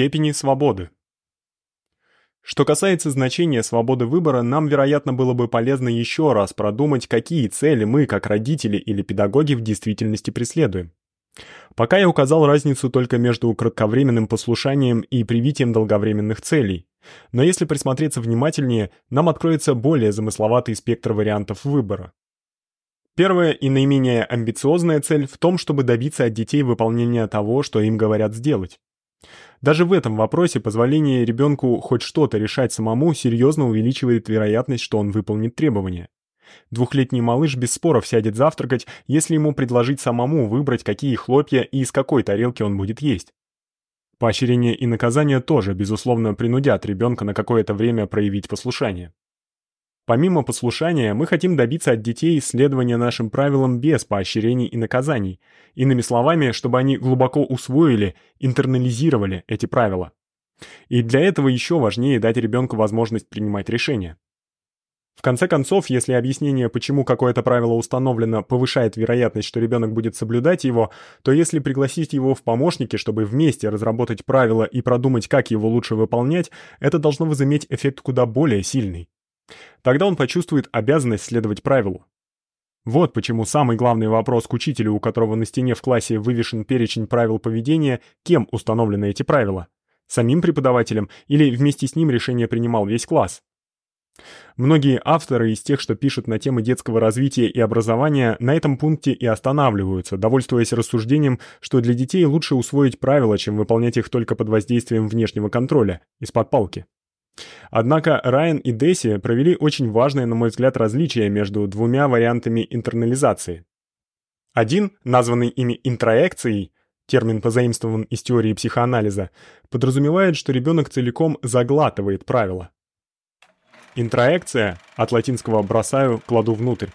Степени свободы. Что касается значения свободы выбора, нам, вероятно, было бы полезно еще раз продумать, какие цели мы, как родители или педагоги, в действительности преследуем. Пока я указал разницу только между кратковременным послушанием и привитием долговременных целей. Но если присмотреться внимательнее, нам откроется более замысловатый спектр вариантов выбора. Первая и наименее амбициозная цель в том, чтобы добиться от детей выполнения того, что им говорят сделать. Даже в этом вопросе позволение ребенку хоть что-то решать самому серьезно увеличивает вероятность, что он выполнит требования. Двухлетний малыш без споров сядет завтракать, если ему предложить самому выбрать, какие хлопья и из какой тарелки он будет есть. Поощрение и наказание тоже, безусловно, принудят ребенка на какое-то время проявить послушание. Помимо послушания, мы хотим добиться от детей следования нашим правилам без поощрений и наказаний. Иными словами, чтобы они глубоко усвоили, интернализировали эти правила. И для этого еще важнее дать ребенку возможность принимать решения. В конце концов, если объяснение, почему какое-то правило установлено, повышает вероятность, что ребенок будет соблюдать его, то если пригласить его в помощники, чтобы вместе разработать правила и продумать, как его лучше выполнять, это должно возыметь эффект куда более сильный. Тогда он почувствует обязанность следовать правилу. Вот почему самый главный вопрос к учителю, у которого на стене в классе вывешен перечень правил поведения, кем установлены эти правила? Самим преподавателем или вместе с ним решение принимал весь класс? Многие авторы из тех, что пишут на темы детского развития и образования, на этом пункте и останавливаются, довольствуясь рассуждением, что для детей лучше усвоить правила, чем выполнять их только под воздействием внешнего контроля, из-под палки. Однако Райан и Деси провели очень важное, на мой взгляд, различие между двумя вариантами интернализации. Один, названный ими интроекцией, термин позаимствован из теории психоанализа, подразумевает, что ребенок целиком заглатывает правила. Интроекция, от латинского бросаю, кладу внутрь.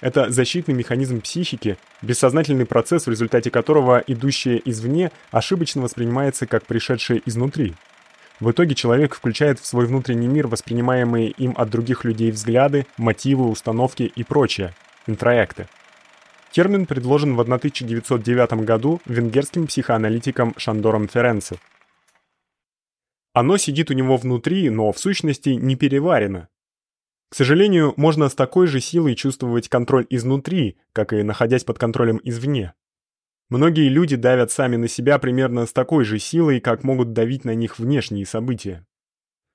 Это защитный механизм психики, бессознательный процесс, в результате которого идущее извне ошибочно воспринимается как пришедшее изнутри. В итоге человек включает в свой внутренний мир воспринимаемые им от других людей взгляды, мотивы, установки и прочее интроекты. Термин предложен в 1909 году венгерским психоаналитиком Шандором Ференце. Оно сидит у него внутри, но в сущности не переварено. К сожалению, можно с такой же силой чувствовать контроль изнутри, как и находясь под контролем извне. Многие люди давят сами на себя примерно с такой же силой, как могут давить на них внешние события.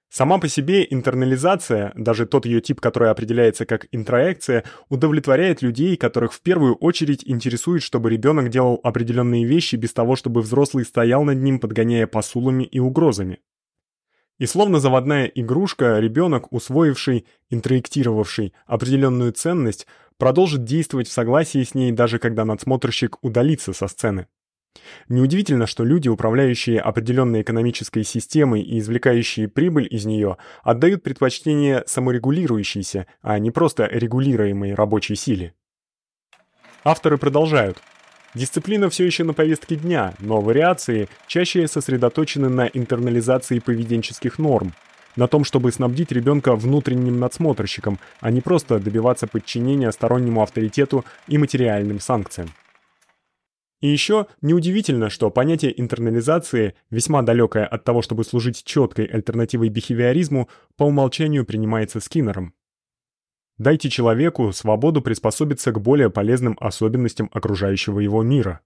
Сама по себе интернализация, даже тот ее тип, который определяется как интроекция, удовлетворяет людей, которых в первую очередь интересует, чтобы ребенок делал определенные вещи без того, чтобы взрослый стоял над ним, подгоняя посулами и угрозами. И словно заводная игрушка, ребенок, усвоивший, интроектировавший определенную ценность, продолжит действовать в согласии с ней даже когда надсмотрщик удалится со сцены. Неудивительно, что люди, управляющие определенной экономической системой и извлекающие прибыль из нее, отдают предпочтение саморегулирующейся, а не просто регулируемой рабочей силе. Авторы продолжают. Дисциплина все еще на повестке дня, но вариации чаще сосредоточены на интернализации поведенческих норм, на том, чтобы снабдить ребенка внутренним надсмотрщиком, а не просто добиваться подчинения стороннему авторитету и материальным санкциям. И еще неудивительно, что понятие интернализации, весьма далекое от того, чтобы служить четкой альтернативой бихевиоризму, по умолчанию принимается Скиннером. Дайте человеку свободу приспособиться к более полезным особенностям окружающего его мира.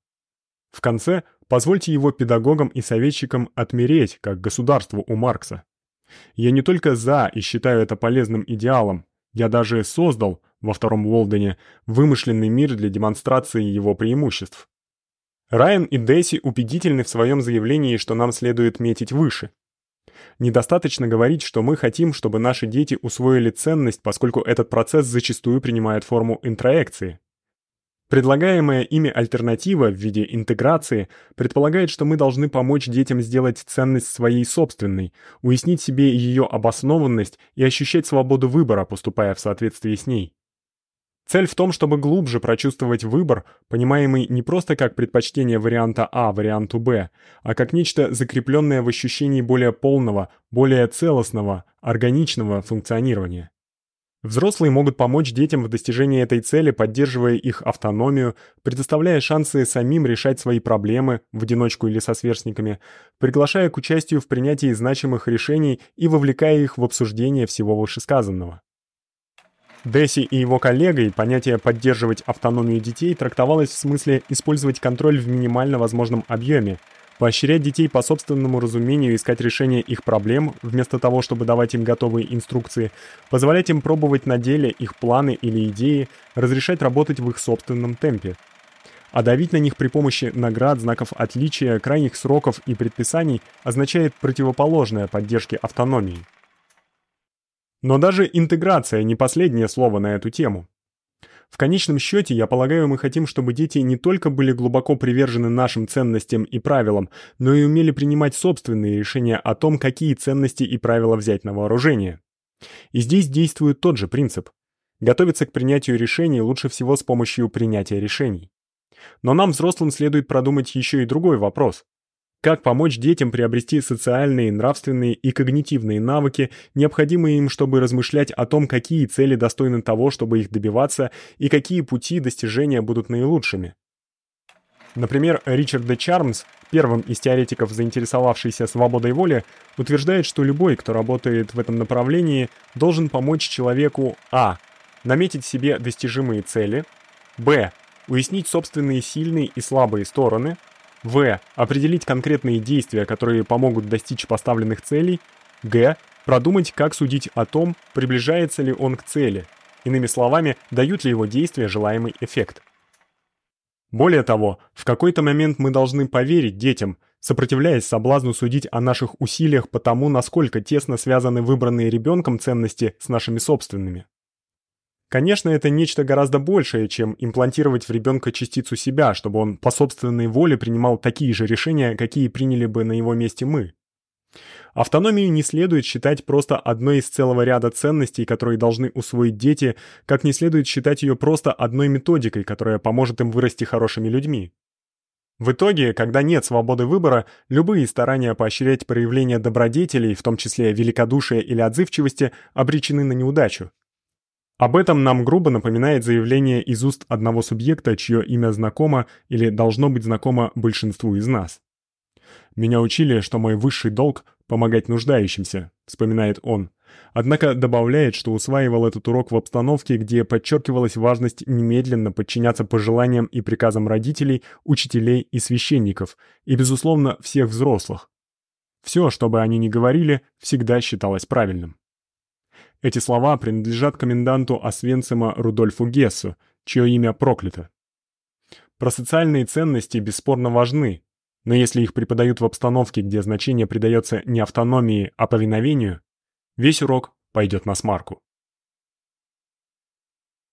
В конце позвольте его педагогам и советчикам отмереть, как государству у Маркса. Я не только за и считаю это полезным идеалом, я даже создал во втором Уолдене вымышленный мир для демонстрации его преимуществ. Райан и Дэси убедительны в своем заявлении, что нам следует метить выше. Недостаточно говорить, что мы хотим, чтобы наши дети усвоили ценность, поскольку этот процесс зачастую принимает форму интроекции. Предлагаемая ими альтернатива в виде интеграции предполагает, что мы должны помочь детям сделать ценность своей собственной, уяснить себе ее обоснованность и ощущать свободу выбора, поступая в соответствии с ней. Цель в том, чтобы глубже прочувствовать выбор, понимаемый не просто как предпочтение варианта А варианту Б, а как нечто закрепленное в ощущении более полного, более целостного, органичного функционирования. Взрослые могут помочь детям в достижении этой цели, поддерживая их автономию, предоставляя шансы самим решать свои проблемы в одиночку или со сверстниками, приглашая к участию в принятии значимых решений и вовлекая их в обсуждение всего вышесказанного. Десси и его коллегой понятие поддерживать автономию детей трактовалось в смысле использовать контроль в минимально возможном объеме, поощрять детей по собственному разумению искать решение их проблем, вместо того, чтобы давать им готовые инструкции, позволять им пробовать на деле их планы или идеи, разрешать работать в их собственном темпе. А давить на них при помощи наград, знаков отличия, крайних сроков и предписаний означает противоположное поддержке автономии. Но даже интеграция не последнее слово на эту тему. В конечном счете, я полагаю, мы хотим, чтобы дети не только были глубоко привержены нашим ценностям и правилам, но и умели принимать собственные решения о том, какие ценности и правила взять на вооружение. И здесь действует тот же принцип. Готовиться к принятию решений лучше всего с помощью принятия решений. Но нам, взрослым, следует продумать еще и другой вопрос. Как помочь детям приобрести социальные, нравственные и когнитивные навыки, необходимые им, чтобы размышлять о том, какие цели достойны того, чтобы их добиваться, и какие пути достижения будут наилучшими? Например, Ричард Д. Чармс, первым из теоретиков, заинтересовавшийся свободой воли, утверждает, что любой, кто работает в этом направлении, должен помочь человеку а. наметить себе достижимые цели, б. уяснить собственные сильные и слабые стороны, в. Определить конкретные действия, которые помогут достичь поставленных целей. Г. Продумать, как судить о том, приближается ли он к цели. Иными словами, дают ли его действия желаемый эффект. Более того, в какой-то момент мы должны поверить детям, сопротивляясь соблазну судить о наших усилиях по тому, насколько тесно связаны выбранные ребенком ценности с нашими собственными. Конечно, это нечто гораздо большее, чем имплантировать в ребенка частицу себя, чтобы он по собственной воле принимал такие же решения, какие приняли бы на его месте мы. Автономию не следует считать просто одной из целого ряда ценностей, которые должны усвоить дети, как не следует считать ее просто одной методикой, которая поможет им вырасти хорошими людьми. В итоге, когда нет свободы выбора, любые старания поощрять проявление добродетелей, в том числе великодушия или отзывчивости, обречены на неудачу. Об этом нам грубо напоминает заявление из уст одного субъекта, чье имя знакомо или должно быть знакомо большинству из нас. Меня учили, что мой высший долг помогать нуждающимся, вспоминает он. Однако добавляет, что усваивал этот урок в обстановке, где подчеркивалась важность немедленно подчиняться пожеланиям и приказам родителей, учителей и священников, и безусловно, всех взрослых. Все, что бы они ни говорили, всегда считалось правильным. Эти слова принадлежат коменданту Освенцима Рудольфу Гессу, чье имя проклято. Про социальные ценности бесспорно важны, но если их преподают в обстановке, где значение придается не автономии, а повиновению, весь урок пойдет на смарку.